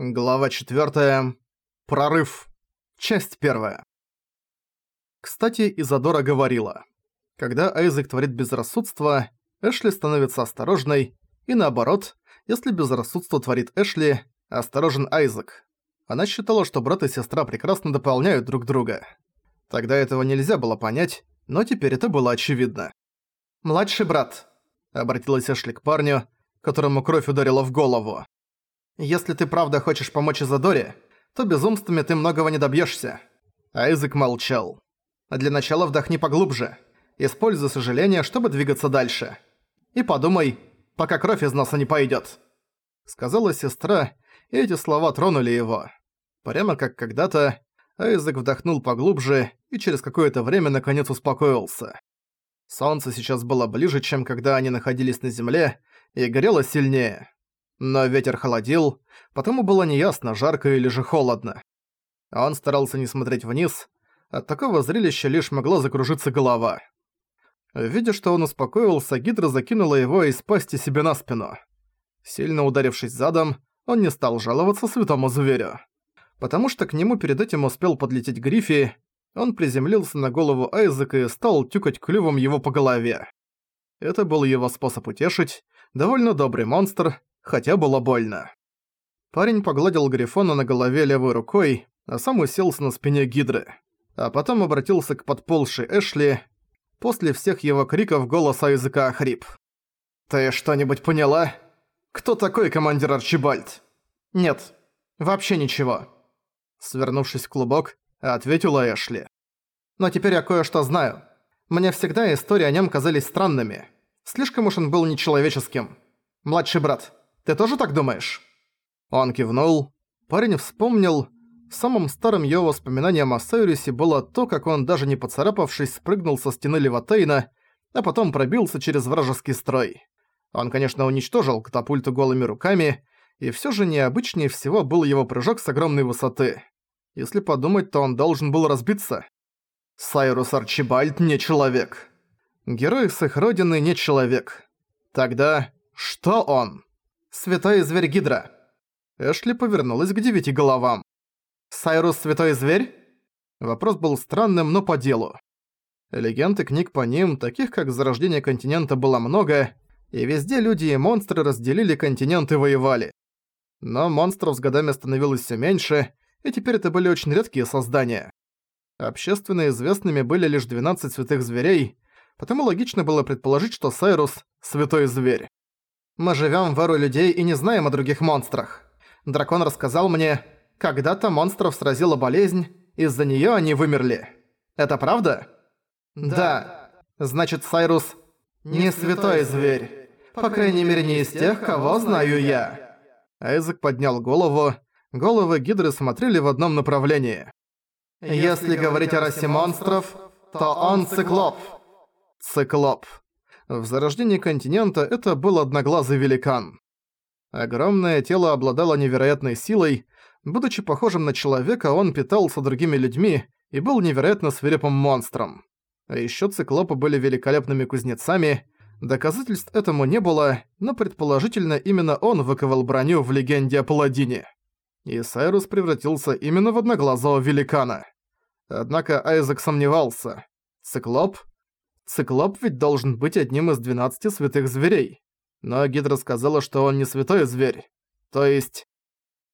Глава 4. Прорыв. Часть 1. Кстати, Изадора говорила. Когда Айзек творит безрассудство, Эшли становится осторожной, и наоборот, если безрассудство творит Эшли, осторожен Айзек. Она считала, что брат и сестра прекрасно дополняют друг друга. Тогда этого нельзя было понять, но теперь это было очевидно. «Младший брат», — обратилась Эшли к парню, которому кровь ударила в голову. Если ты правда хочешь помочь Изадоре, то безумствами ты многого не добьёшься. Айзек молчал. Для начала вдохни поглубже. Используй сожаление, чтобы двигаться дальше. И подумай, пока кровь из носа не пойдёт. Сказала сестра, и эти слова тронули его. Прямо как когда-то, Айзек вдохнул поглубже и через какое-то время наконец успокоился. Солнце сейчас было ближе, чем когда они находились на земле, и горело сильнее. Но ветер холодил, потому было неясно, жарко или же холодно. Он старался не смотреть вниз, от такого зрелища лишь могла закружиться голова. Видя, что он успокоился, Гидра закинула его из пасти себе на спину. Сильно ударившись задом, он не стал жаловаться святому зверю. Потому что к нему перед этим успел подлететь Гриффи, он приземлился на голову Айзека и стал тюкать клювом его по голове. Это был его способ утешить, довольно добрый монстр, хотя было больно. Парень погладил Грифона на голове левой рукой, а сам уселся на спине Гидры. А потом обратился к подползшей Эшли. После всех его криков голос языка охрип. «Ты что-нибудь поняла? Кто такой командир Арчибальд?» «Нет, вообще ничего». Свернувшись в клубок, ответила Эшли. «Но теперь я кое-что знаю. Мне всегда истории о нем казались странными. Слишком уж он был нечеловеческим. Младший брат, ты тоже так думаешь?» Он кивнул. Парень вспомнил. Самым старым его воспоминанием о Сайрусе было то, как он, даже не поцарапавшись, спрыгнул со стены Леватейна, а потом пробился через вражеский строй. Он, конечно, уничтожил катапульту голыми руками, и всё же необычнее всего был его прыжок с огромной высоты. Если подумать, то он должен был разбиться. Сайрус Арчибальд не человек. Герой с их родины не человек. Тогда что он? Святой зверь Гидра». Эшли повернулась к девяти головам. «Сайрус святой зверь?» Вопрос был странным, но по делу. Легенд и книг по ним, таких как «Зарождение континента» было много, и везде люди и монстры разделили континент и воевали. Но монстров с годами становилось все меньше, и теперь это были очень редкие создания. Общественно известными были лишь 12 святых зверей, потому логично было предположить, что Сайрус – святой зверь. Мы живем в эру людей и не знаем о других монстрах. Дракон рассказал мне, когда-то монстров сразила болезнь, из-за нее они вымерли. Это правда? Да. Значит, Сайрус не святой зверь. По крайней мере, не из тех, кого знаю я. Айзек поднял голову. Головы Гидры смотрели в одном направлении. Если говорить о расе монстров, то он циклоп. Циклоп. В зарождении континента это был одноглазый великан. Огромное тело обладало невероятной силой, будучи похожим на человека, он питался другими людьми и был невероятно свирепым монстром. А ещё циклопы были великолепными кузнецами, доказательств этому не было, но предположительно именно он выковал броню в легенде о Паладине. И Сайрус превратился именно в одноглазого великана. Однако Айзек сомневался. Циклоп Циклоп ведь должен быть одним из 12 святых зверей. Но Гидра сказала, что он не святой зверь. То есть...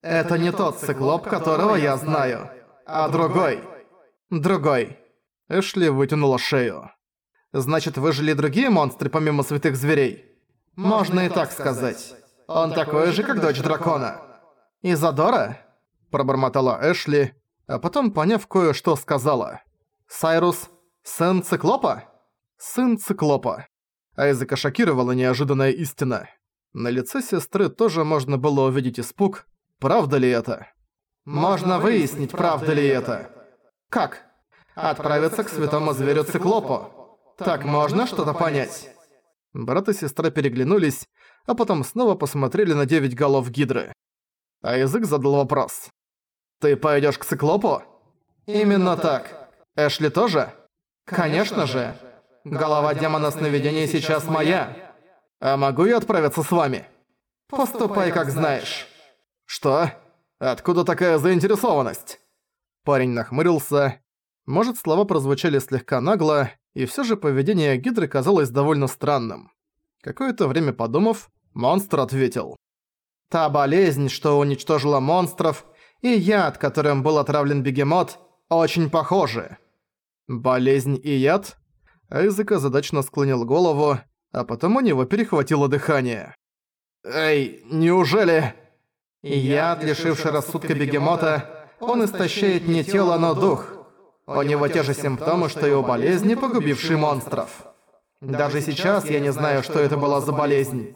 Это не тот циклоп, которого я знаю, а другой. Другой. Эшли вытянула шею. Значит, выжили другие монстры помимо святых зверей? Можно и так сказать. Он такой же, как дочь дракона. Изадора? Пробормотала Эшли, а потом, поняв кое-что, сказала. Сайрус, сын циклопа? Сын Циклопа. Айзека шокировала неожиданная истина. На лице сестры тоже можно было увидеть испуг. Правда ли это? Можно выяснить, правда ли это. Как? Отправиться к святому зверю Циклопу. Так можно что-то понять. Брат и сестра переглянулись, а потом снова посмотрели на девять голов Гидры. А язык задал вопрос. «Ты пойдёшь к Циклопу?» «Именно так. Эшли тоже?» «Конечно же. Голова демона сновидения сейчас моя. А могу я отправиться с вами? Поступай, как знаешь. Что? Откуда такая заинтересованность?» Парень нахмурился. Может, слова прозвучали слегка нагло, и всё же поведение Гидры казалось довольно странным. Какое-то время подумав, монстр ответил. «Та болезнь, что уничтожила монстров, и яд, которым был отравлен бегемот, очень похожи». «Болезнь и яд?» Айзек озадачно склонил голову, а потом у него перехватило дыхание. «Эй, неужели...» «Яд, лишивший рассудка бегемота, он истощает не тело, но дух. У него те же симптомы, что и у болезни, погубившей монстров. Даже сейчас я не знаю, что это была за болезнь.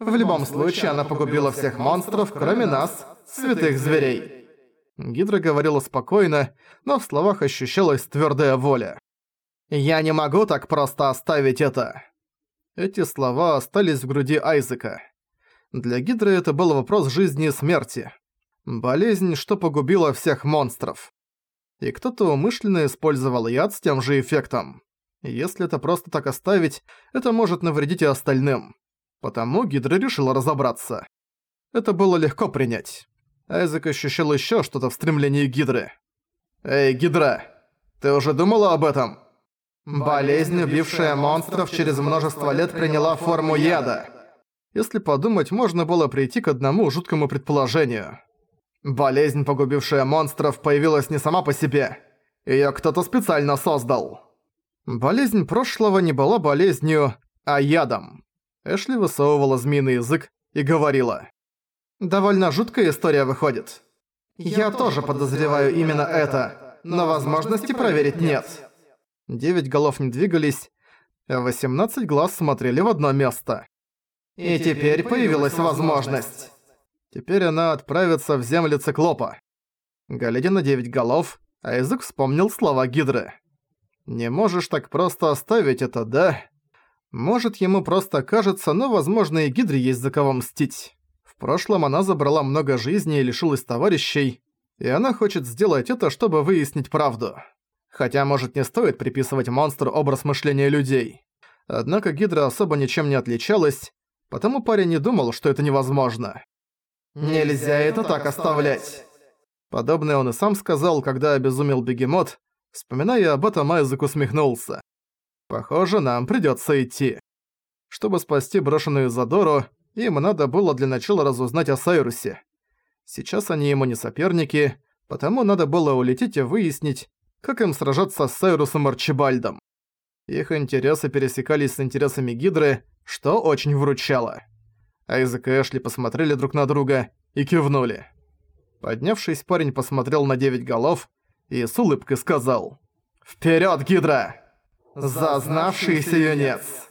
В любом случае, она погубила всех монстров, кроме нас, святых зверей». Гидра говорила спокойно, но в словах ощущалась твердая воля. «Я не могу так просто оставить это!» Эти слова остались в груди Айзека. Для Гидры это был вопрос жизни и смерти. Болезнь, что погубила всех монстров. И кто-то умышленно использовал яд с тем же эффектом. Если это просто так оставить, это может навредить и остальным. Потому Гидра решила разобраться. Это было легко принять. Айзек ощущал еще что-то в стремлении Гидры. «Эй, Гидра, ты уже думала об этом?» Болезнь, убившая монстров через множество лет, приняла форму яда. Если подумать, можно было прийти к одному жуткому предположению. Болезнь, погубившая монстров, появилась не сама по себе. Её кто-то специально создал. Болезнь прошлого не была болезнью, а ядом. Эшли высовывала змеиный язык и говорила. «Довольно жуткая история выходит. Я тоже подозреваю именно это, но возможности проверить нет». Девять голов не двигались, а 18 глаз смотрели в одно место. И теперь появилась возможность. Теперь она отправится в земли циклопа. Глядя на девять голов, Айзек вспомнил слова Гидры. «Не можешь так просто оставить это, да?» Может, ему просто кажется, но, возможно, и Гидре есть за кого мстить. В прошлом она забрала много жизней и лишилась товарищей, и она хочет сделать это, чтобы выяснить правду. Хотя, может, не стоит приписывать монстру образ мышления людей. Однако Гидра особо ничем не отличалась, потому парень не думал, что это невозможно. «Нельзя это так оставлять!» Подобное он и сам сказал, когда обезумел бегемот. Вспоминая об этом, Айзек усмехнулся. «Похоже, нам придётся идти». Чтобы спасти брошенную Задору, им надо было для начала разузнать о Сайрусе. Сейчас они ему не соперники, потому надо было улететь и выяснить, как им сражаться с Сайрусом Арчибальдом. Их интересы пересекались с интересами Гидры, что очень вручало. Айзек и Эшли посмотрели друг на друга и кивнули. Поднявшись, парень посмотрел на девять голов и с улыбкой сказал «Вперёд, Гидра! Зазнавшийся юнец!»